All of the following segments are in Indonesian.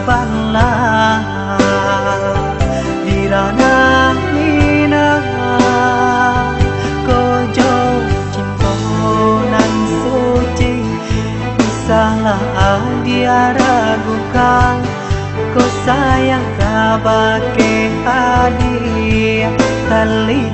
sabarlah dirana nina kojo cintonan suci salah dia ragukan ko sayang kabake hadiah tali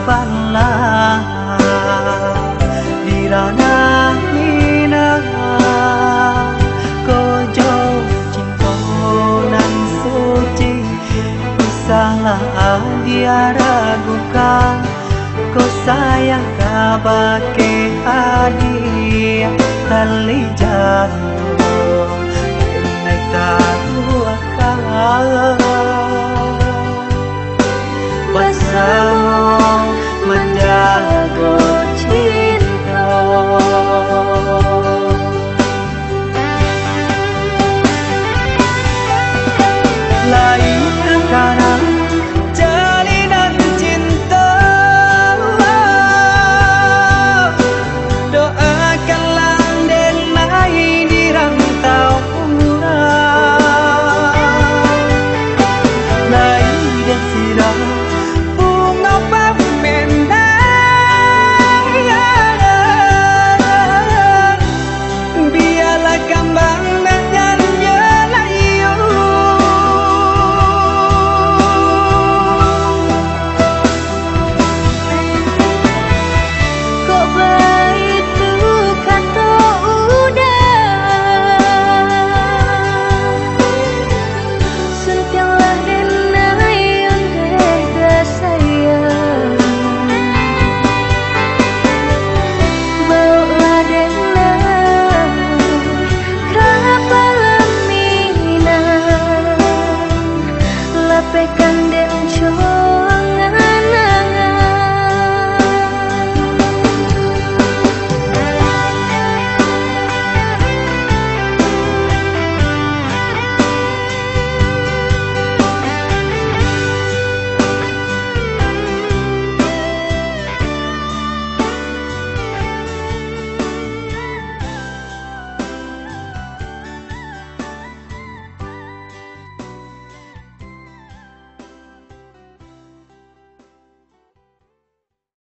kabanlah dirana mina kojo cintonan suci. Usahlah dia ragukan ko sayang kabake hadiah tali